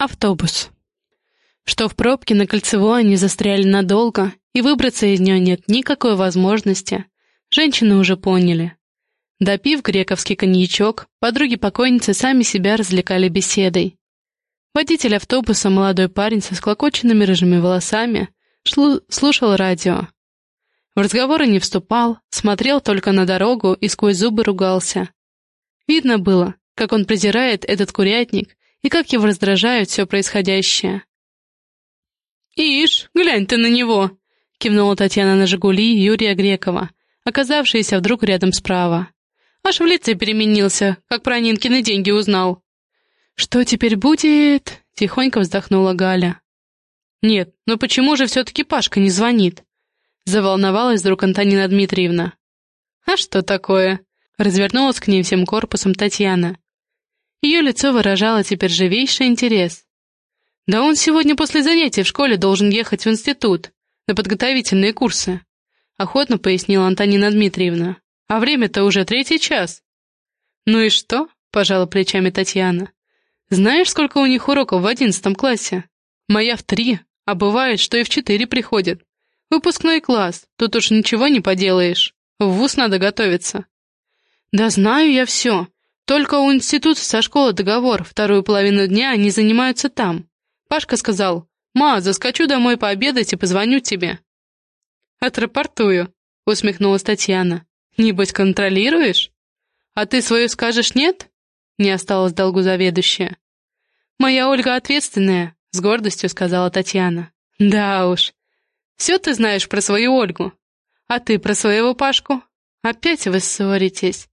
Автобус. Что в пробке на кольцевой они застряли надолго, и выбраться из нее нет никакой возможности, женщины уже поняли. Допив грековский коньячок, подруги покойницы сами себя развлекали беседой. Водитель автобуса, молодой парень со склокоченными рыжими волосами, шлу слушал радио. В разговоры не вступал, смотрел только на дорогу и сквозь зубы ругался. Видно было, как он презирает этот курятник и как его раздражает все происходящее. «Ишь, глянь ты на него!» — кивнула Татьяна на «Жигули» Юрия Грекова, оказавшаяся вдруг рядом справа. Аж в лице переменился, как про Нинкины деньги узнал. «Что теперь будет?» — тихонько вздохнула Галя. «Нет, ну почему же все-таки Пашка не звонит?» — заволновалась вдруг Антонина Дмитриевна. «А что такое?» — развернулась к ней всем корпусом Татьяна. Ее лицо выражало теперь живейший интерес. «Да он сегодня после занятий в школе должен ехать в институт, на подготовительные курсы», — охотно пояснила Антонина Дмитриевна. «А время-то уже третий час». «Ну и что?» — пожала плечами Татьяна. «Знаешь, сколько у них уроков в одиннадцатом классе? Моя в три, а бывает, что и в четыре приходит. Выпускной класс, тут уж ничего не поделаешь. В вуз надо готовиться». «Да знаю я все», только у института со школы договор, вторую половину дня они занимаются там. Пашка сказал, «Ма, заскочу домой пообедать и позвоню тебе». «Отрапортую», — усмехнулась Татьяна. «Небось, контролируешь? А ты свою скажешь нет?» Не осталось долгу заведующая. «Моя Ольга ответственная», — с гордостью сказала Татьяна. «Да уж. Все ты знаешь про свою Ольгу. А ты про своего Пашку? Опять вы ссоритесь.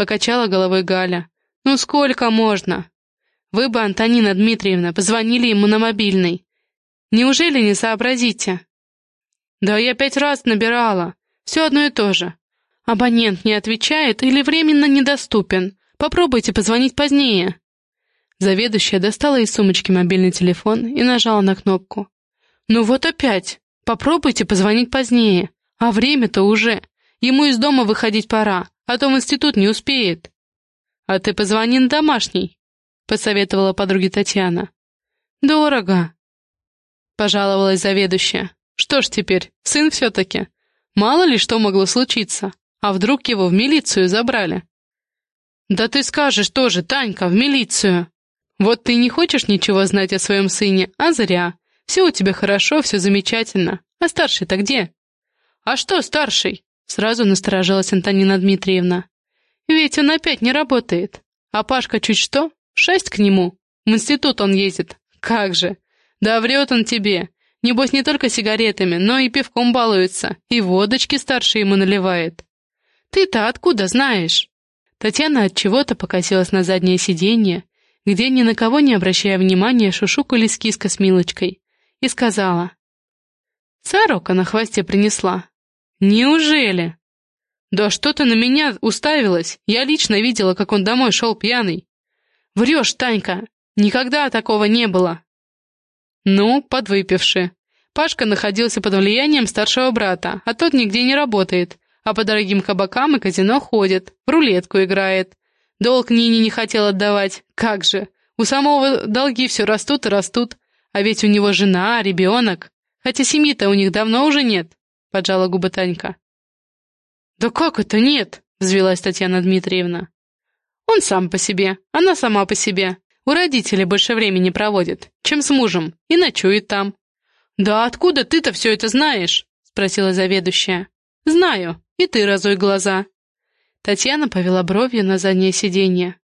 Покачала головой Галя. «Ну сколько можно? Вы бы, Антонина Дмитриевна, позвонили ему на мобильный. Неужели не сообразите?» «Да я пять раз набирала. Все одно и то же. Абонент не отвечает или временно недоступен. Попробуйте позвонить позднее». Заведующая достала из сумочки мобильный телефон и нажала на кнопку. «Ну вот опять. Попробуйте позвонить позднее. А время-то уже. Ему из дома выходить пора а то в институт не успеет. А ты позвони на домашний, посоветовала подруге Татьяна. Дорого, пожаловалась заведующая. Что ж теперь, сын все-таки. Мало ли что могло случиться, а вдруг его в милицию забрали. Да ты скажешь тоже, Танька, в милицию. Вот ты не хочешь ничего знать о своем сыне, а зря. Все у тебя хорошо, все замечательно. А старший-то где? А что старший? Сразу насторожилась Антонина Дмитриевна. «Ведь он опять не работает. А Пашка чуть что, шесть к нему. В институт он ездит. Как же! Да врет он тебе. Небось, не только сигаретами, но и пивком балуется, и водочки старше ему наливает. Ты-то откуда знаешь?» Татьяна от чего-то покосилась на заднее сиденье, где ни на кого не обращая внимания шушукались киска с Милочкой, и сказала. «Сорока на хвосте принесла. «Неужели?» «Да что ты на меня уставилась? Я лично видела, как он домой шел пьяный». «Врешь, Танька! Никогда такого не было!» «Ну, подвыпивши. Пашка находился под влиянием старшего брата, а тот нигде не работает, а по дорогим кабакам и казино ходит, в рулетку играет. Долг Нине не хотел отдавать. Как же! У самого долги все растут и растут, а ведь у него жена, ребенок. Хотя семьи-то у них давно уже нет. — поджала губы Танька. «Да как это нет?» — взвелась Татьяна Дмитриевна. «Он сам по себе, она сама по себе. У родителей больше времени проводит, чем с мужем, и ночует там». «Да откуда ты-то все это знаешь?» — спросила заведующая. «Знаю, и ты разуй глаза». Татьяна повела бровью на заднее сиденье.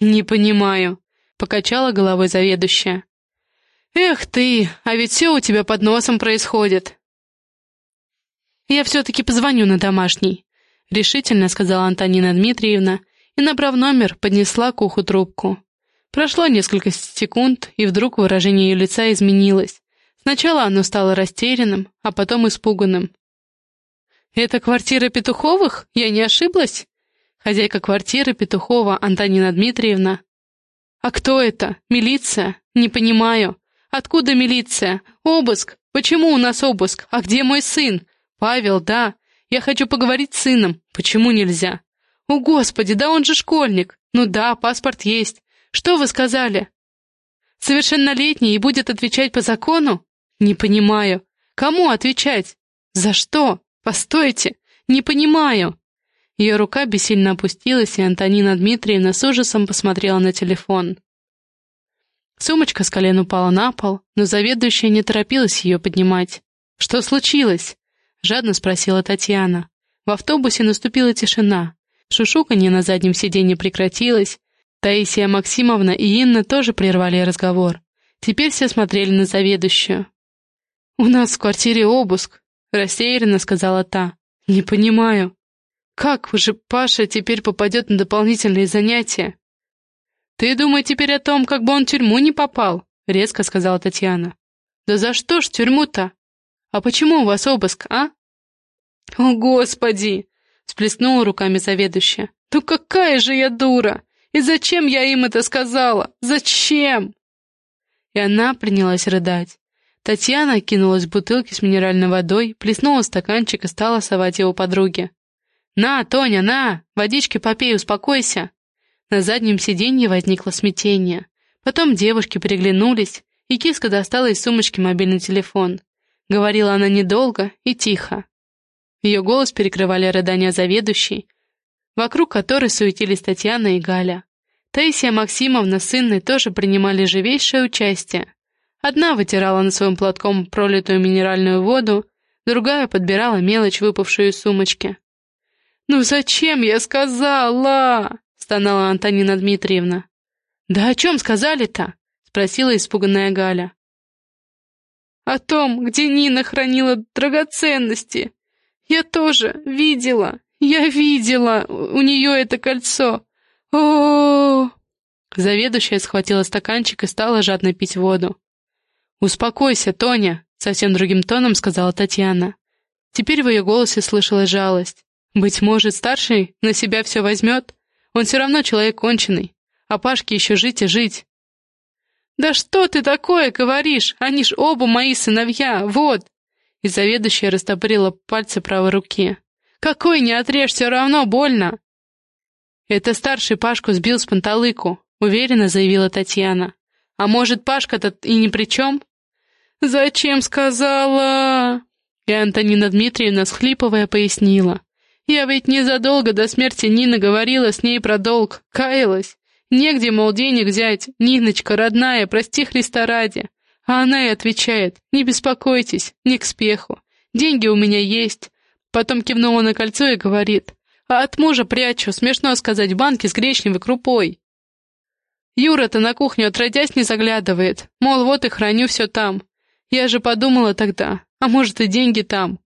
«Не понимаю», — покачала головой заведующая. «Эх ты, а ведь все у тебя под носом происходит. «Я все-таки позвоню на домашний», — решительно сказала Антонина Дмитриевна и, набрав номер, поднесла к уху трубку. Прошло несколько секунд, и вдруг выражение ее лица изменилось. Сначала оно стало растерянным, а потом испуганным. «Это квартира Петуховых? Я не ошиблась?» Хозяйка квартиры Петухова Антонина Дмитриевна. «А кто это? Милиция? Не понимаю. Откуда милиция? Обыск? Почему у нас обыск? А где мой сын? «Павел, да. Я хочу поговорить с сыном. Почему нельзя?» «О, Господи, да он же школьник. Ну да, паспорт есть. Что вы сказали?» Совершеннолетний и будет отвечать по закону? Не понимаю. Кому отвечать? За что? Постойте. Не понимаю. Ее рука бессильно опустилась, и Антонина Дмитриевна с ужасом посмотрела на телефон. Сумочка с колен упала на пол, но заведующая не торопилась ее поднимать. «Что случилось?» — жадно спросила Татьяна. В автобусе наступила тишина. Шушуканье на заднем сиденье прекратилось. Таисия Максимовна и Инна тоже прервали разговор. Теперь все смотрели на заведующую. «У нас в квартире обыск», — растерянно сказала та. «Не понимаю. Как же Паша теперь попадет на дополнительные занятия?» «Ты думай теперь о том, как бы он в тюрьму не попал», — резко сказала Татьяна. «Да за что ж тюрьму-то? А почему у вас обыск, а?» «О, Господи!» — сплеснула руками заведующая. «Ну какая же я дура! И зачем я им это сказала? Зачем?» И она принялась рыдать. Татьяна кинулась в бутылки с минеральной водой, плеснула стаканчик и стала совать его подруге. «На, Тоня, на! Водички попей, успокойся!» На заднем сиденье возникло смятение. Потом девушки переглянулись, и киска достала из сумочки мобильный телефон. Говорила она недолго и тихо. Ее голос перекрывали рыдания заведующей, вокруг которой суетились Татьяна и Галя. Таисия Максимовна с Инной тоже принимали живейшее участие. Одна вытирала на своем платком пролитую минеральную воду, другая подбирала мелочь, выпавшую из сумочки. «Ну зачем я сказала?» стонала Антонина Дмитриевна. «Да о чем сказали-то?» — спросила испуганная Галя. «О том, где Нина хранила драгоценности. Я тоже видела, я видела у нее это кольцо. О, -о, -о, Заведующая схватила стаканчик и стала жадно пить воду. «Успокойся, Тоня», — совсем другим тоном сказала Татьяна. Теперь в ее голосе слышалась жалость. «Быть может, старший на себя все возьмет, он все равно человек конченый, а Пашке еще жить и жить. «Да что ты такое говоришь? Они ж оба мои сыновья, вот!» И заведующая растопырила пальцы правой руки. «Какой не отрежь, все равно больно!» «Это старший Пашку сбил с панталыку», — уверенно заявила Татьяна. «А может, Пашка-то и ни при чем?» «Зачем сказала?» И Антонина Дмитриевна, схлипывая, пояснила. Я ведь незадолго до смерти Нины говорила с ней про долг, каялась. Негде, мол, денег взять, Ниночка, родная, прости Христа ради. А она и отвечает, не беспокойтесь, не к спеху. Деньги у меня есть. Потом кивнула на кольцо и говорит, а от мужа прячу, смешно сказать, в банке с гречневой крупой. Юра-то на кухню отродясь не заглядывает, мол, вот и храню все там. Я же подумала тогда, а может и деньги там.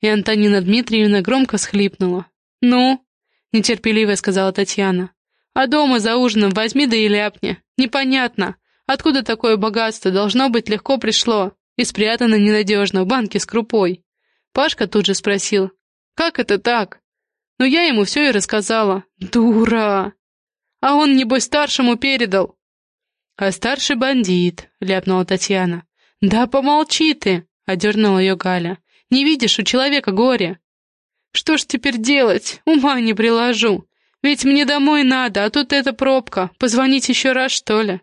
И Антонина Дмитриевна громко схлипнула. «Ну?» — нетерпеливо сказала Татьяна. «А дома за ужином возьми да и ляпни. Непонятно. Откуда такое богатство должно быть легко пришло и спрятано ненадежно в банке с крупой?» Пашка тут же спросил. «Как это так?» Но я ему все и рассказала. «Дура!» «А он, небось, старшему передал». «А старший бандит», — ляпнула Татьяна. «Да помолчи ты», — одернула ее Галя. Не видишь, у человека горе. Что ж теперь делать? Ума не приложу. Ведь мне домой надо, а тут эта пробка. Позвонить еще раз, что ли?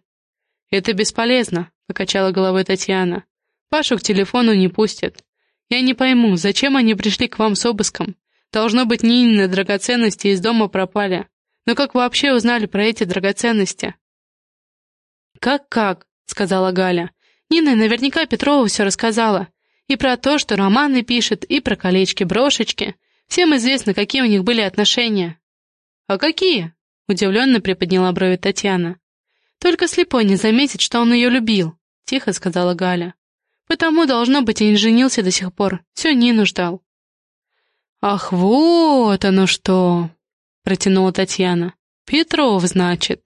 Это бесполезно, покачала головой Татьяна. Пашу к телефону не пустят. Я не пойму, зачем они пришли к вам с обыском? Должно быть, Нинины драгоценности из дома пропали. Но как вообще узнали про эти драгоценности? «Как-как?» — сказала Галя. «Нина наверняка Петрова все рассказала. И про то, что романы пишет, и про колечки-брошечки. Всем известно, какие у них были отношения. «А какие?» — удивленно приподняла брови Татьяна. «Только слепой не заметит, что он ее любил», — тихо сказала Галя. «Потому, должно быть, и не женился до сих пор. Все Нину ждал». «Ах, вот оно что!» — протянула Татьяна. «Петров, значит».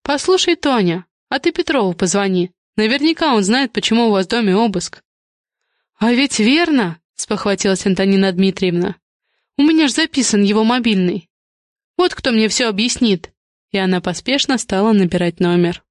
«Послушай, Тоня, а ты Петрову позвони. Наверняка он знает, почему у вас в доме обыск». «А ведь верно!» — спохватилась Антонина Дмитриевна. «У меня ж записан его мобильный. Вот кто мне все объяснит!» И она поспешно стала набирать номер.